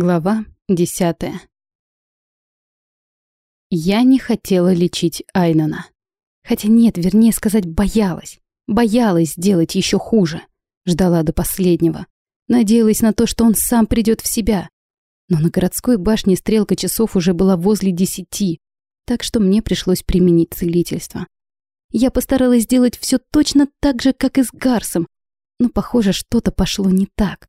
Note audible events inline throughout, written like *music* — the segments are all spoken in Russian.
Глава десятая. Я не хотела лечить Айнана. Хотя нет, вернее сказать, боялась. Боялась сделать еще хуже. Ждала до последнего. Надеялась на то, что он сам придет в себя. Но на городской башне стрелка часов уже была возле десяти, так что мне пришлось применить целительство. Я постаралась сделать все точно так же, как и с Гарсом, но, похоже, что-то пошло не так.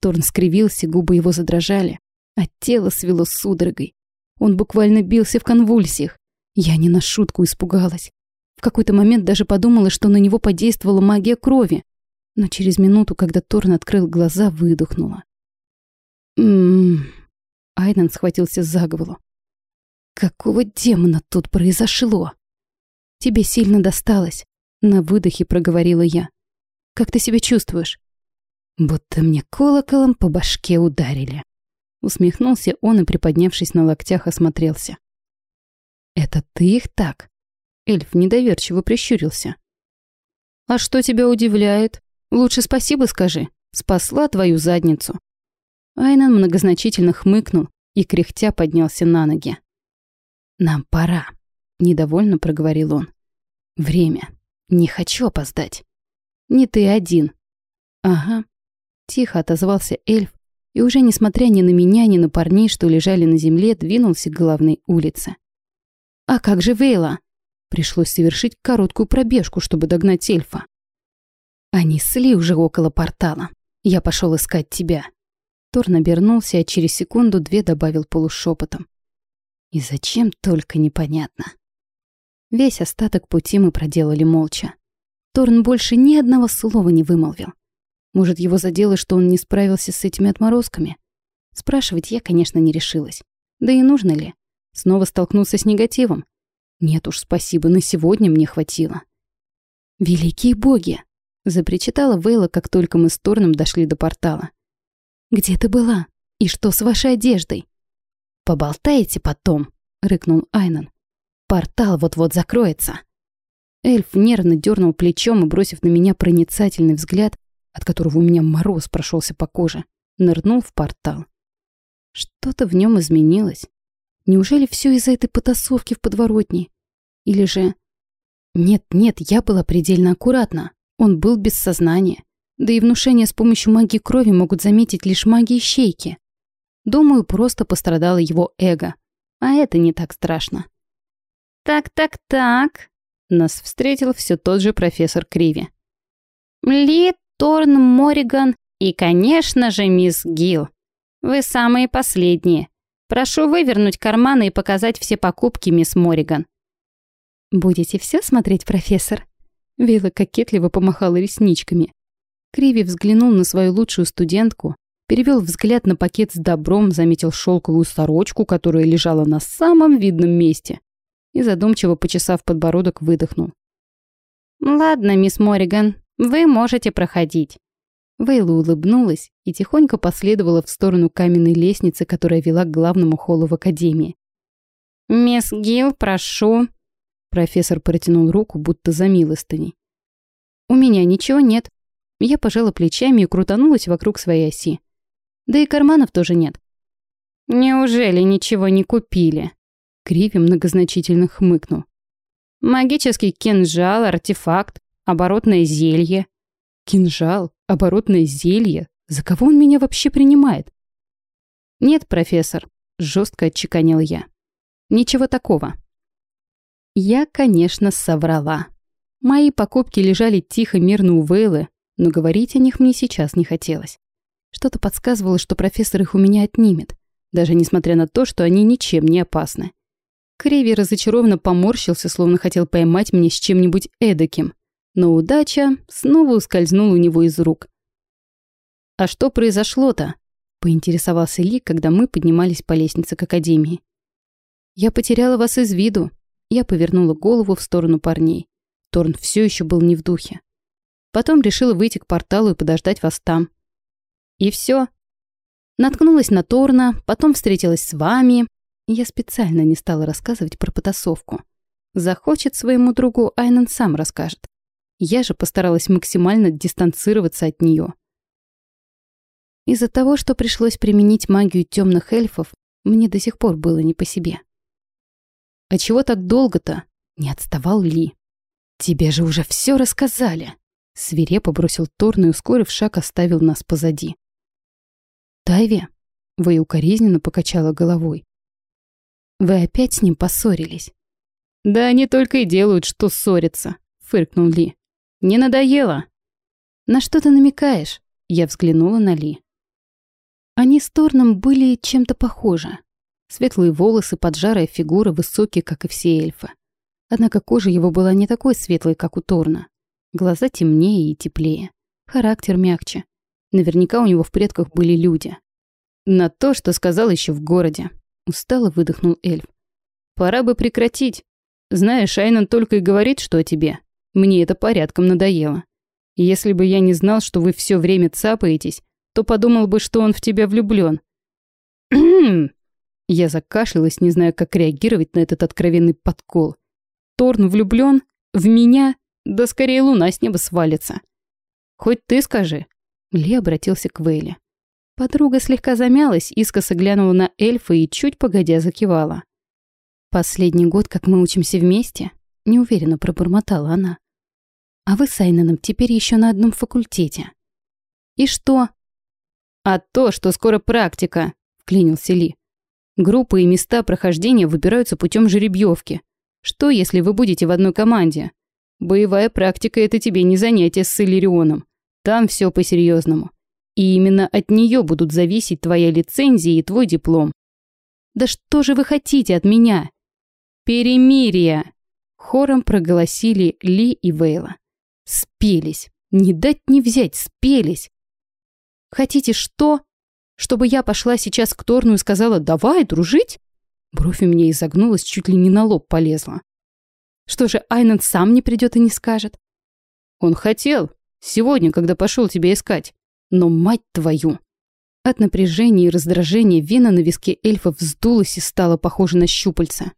Торн скривился, губы его задрожали, а тело свело судорогой. Он буквально бился в конвульсиях. Я не на шутку испугалась. В какой-то момент даже подумала, что на него подействовала магия крови. Но через минуту, когда Торн открыл глаза, выдохнула. «Ммм...» Айден схватился за голову. «Какого демона тут произошло?» «Тебе сильно досталось», — на выдохе проговорила я. «Как ты себя чувствуешь?» Будто мне колоколом по башке ударили. Усмехнулся он и, приподнявшись на локтях, осмотрелся. «Это ты их так?» Эльф недоверчиво прищурился. «А что тебя удивляет? Лучше спасибо скажи. Спасла твою задницу». Айнан многозначительно хмыкнул и, кряхтя, поднялся на ноги. «Нам пора», — недовольно проговорил он. «Время. Не хочу опоздать. Не ты один». «Ага», Тихо отозвался эльф, и уже несмотря ни на меня, ни на парней, что лежали на земле, двинулся к главной улице. «А как же Вейла?» Пришлось совершить короткую пробежку, чтобы догнать эльфа. Они сли уже около портала. Я пошел искать тебя. Торн обернулся, а через секунду-две добавил полушепотом. И зачем только непонятно. Весь остаток пути мы проделали молча. Торн больше ни одного слова не вымолвил. Может, его задело, что он не справился с этими отморозками? Спрашивать я, конечно, не решилась. Да и нужно ли? Снова столкнулся с негативом? Нет уж, спасибо, на сегодня мне хватило. «Великие боги!» — запричитала Вейла, как только мы с Торном дошли до портала. «Где ты была? И что с вашей одеждой?» «Поболтаете потом», — рыкнул Айнан. «Портал вот-вот закроется». Эльф нервно дернул плечом и, бросив на меня проницательный взгляд, от которого у меня мороз прошелся по коже, нырнул в портал. Что-то в нем изменилось. Неужели все из-за этой потасовки в подворотне? Или же... Нет, нет, я была предельно аккуратна. Он был без сознания. Да и внушение с помощью магии крови могут заметить лишь маги ищейки. Думаю, просто пострадало его эго. А это не так страшно. «Так-так-так», — нас встретил все тот же профессор Криви. «Лит Торн Мориган и, конечно же, мисс Гилл. Вы самые последние. Прошу вывернуть карманы и показать все покупки, мисс Мориган. «Будете все смотреть, профессор?» Вилла кокетливо помахала ресничками. Криви взглянул на свою лучшую студентку, перевел взгляд на пакет с добром, заметил шелковую сорочку, которая лежала на самом видном месте, и задумчиво, почесав подбородок, выдохнул. «Ладно, мисс Мориган, вы можете проходить». Вейла улыбнулась и тихонько последовала в сторону каменной лестницы, которая вела к главному холлу в академии. «Мисс Гилл, прошу». Профессор протянул руку, будто за милостыней. «У меня ничего нет». Я пожала плечами и крутанулась вокруг своей оси. Да и карманов тоже нет. «Неужели ничего не купили?» Криви многозначительно хмыкнул. «Магический кинжал, артефакт, Оборотное зелье. Кинжал, оборотное зелье. За кого он меня вообще принимает? Нет, профессор, жестко отчеканил я. Ничего такого. Я, конечно, соврала. Мои покупки лежали тихо, мирно у Вейлы, но говорить о них мне сейчас не хотелось. Что-то подсказывало, что профессор их у меня отнимет, даже несмотря на то, что они ничем не опасны. Криви разочарованно поморщился, словно хотел поймать меня с чем-нибудь эдаким — но удача снова ускользнула у него из рук. «А что произошло-то?» — поинтересовался Ли, когда мы поднимались по лестнице к академии. «Я потеряла вас из виду». Я повернула голову в сторону парней. Торн все еще был не в духе. Потом решила выйти к порталу и подождать вас там. И все. Наткнулась на Торна, потом встретилась с вами. Я специально не стала рассказывать про потасовку. Захочет своему другу, Айнан сам расскажет. Я же постаралась максимально дистанцироваться от нее. Из-за того, что пришлось применить магию темных эльфов, мне до сих пор было не по себе. «А чего так долго-то?» — не отставал Ли. «Тебе же уже все рассказали!» Свирепо бросил Торн и, ускорив шаг, оставил нас позади. «Тайви?» — вы укоризненно покачала головой. «Вы опять с ним поссорились?» «Да они только и делают, что ссорятся», — фыркнул Ли. «Не надоело?» «На что ты намекаешь?» Я взглянула на Ли. Они с Торном были чем-то похожи. Светлые волосы, поджарая фигура, высокие, как и все эльфы. Однако кожа его была не такой светлой, как у Торна. Глаза темнее и теплее. Характер мягче. Наверняка у него в предках были люди. На то, что сказал еще в городе. Устало выдохнул эльф. Пора бы прекратить. Знаешь, Айнан только и говорит, что о тебе. Мне это порядком надоело. Если бы я не знал, что вы все время цапаетесь, то подумал бы, что он в тебя влюблен. *clears throat* Я закашлялась, не зная, как реагировать на этот откровенный подкол. Торн влюблен? В меня? Да скорее луна с неба свалится. Хоть ты скажи. Ли обратился к Вейле. Подруга слегка замялась, искоса глянула на эльфа и чуть погодя закивала. «Последний год, как мы учимся вместе?» Неуверенно пробормотала она. «А вы с Айнаном теперь еще на одном факультете». «И что?» «А то, что скоро практика», — вклинился Ли. «Группы и места прохождения выбираются путем жеребьевки. Что, если вы будете в одной команде? Боевая практика — это тебе не занятие с Иллирионом. Там все по-серьезному. И именно от нее будут зависеть твоя лицензия и твой диплом. Да что же вы хотите от меня? Перемирие! Хором проголосили Ли и Вейла. Спелись. Не дать не взять, спелись. Хотите что? Чтобы я пошла сейчас к Торну и сказала «давай, дружить»? Бровь у меня изогнулась, чуть ли не на лоб полезла. Что же, Айнан сам не придет и не скажет? Он хотел. Сегодня, когда пошел тебя искать. Но мать твою! От напряжения и раздражения вена на виске эльфа вздулась и стала похожа на щупальца.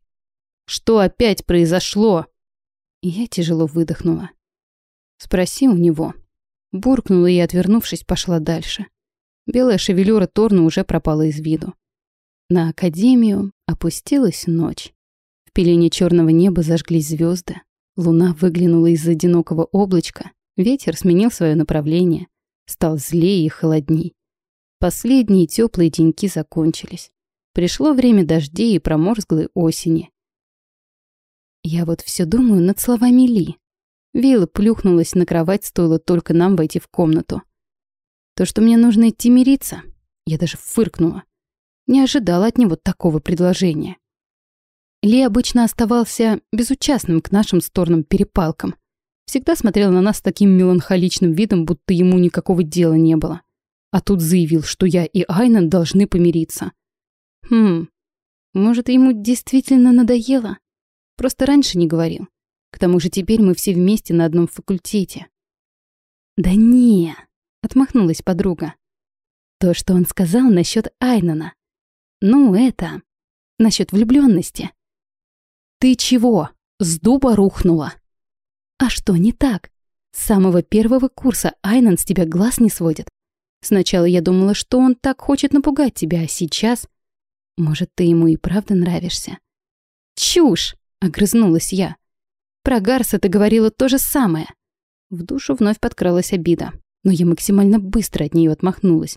Что опять произошло? Я тяжело выдохнула. Спроси у него. Буркнула и, отвернувшись, пошла дальше. Белая шевелюра Торна уже пропала из виду. На академию опустилась ночь. В пелене черного неба зажглись звезды. Луна выглянула из одинокого облачка. Ветер сменил свое направление. Стал злее и холодней. Последние теплые деньки закончились. Пришло время дождей и проморзглой осени. Я вот все думаю над словами Ли. Вилла плюхнулась на кровать, стоило только нам войти в комнату. То, что мне нужно идти мириться, я даже фыркнула. Не ожидала от него такого предложения. Ли обычно оставался безучастным к нашим стороным перепалкам. Всегда смотрел на нас с таким меланхоличным видом, будто ему никакого дела не было. А тут заявил, что я и Айнан должны помириться. Хм, может, ему действительно надоело? Просто раньше не говорил. К тому же теперь мы все вместе на одном факультете. «Да не!» — отмахнулась подруга. То, что он сказал насчет Айнана. Ну, это... насчет влюбленности. Ты чего? С дуба рухнула. А что не так? С самого первого курса Айнан с тебя глаз не сводит. Сначала я думала, что он так хочет напугать тебя, а сейчас... Может, ты ему и правда нравишься? Чушь! Огрызнулась я. Про Гарса ты говорила то же самое. В душу вновь подкралась обида, но я максимально быстро от нее отмахнулась.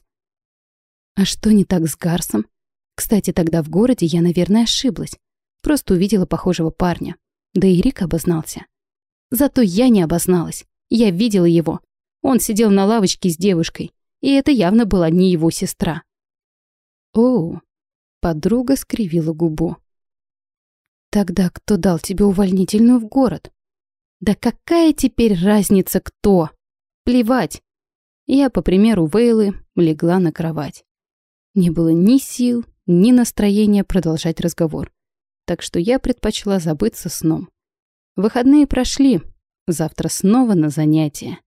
А что не так с Гарсом? Кстати, тогда в городе я, наверное, ошиблась. Просто увидела похожего парня. Да и Рик обознался. Зато я не обозналась. Я видела его. Он сидел на лавочке с девушкой. И это явно была не его сестра. О, подруга скривила губу. Тогда кто дал тебе увольнительную в город? Да какая теперь разница кто? Плевать. Я, по примеру Вейлы, легла на кровать. Не было ни сил, ни настроения продолжать разговор. Так что я предпочла забыться сном. Выходные прошли. Завтра снова на занятия.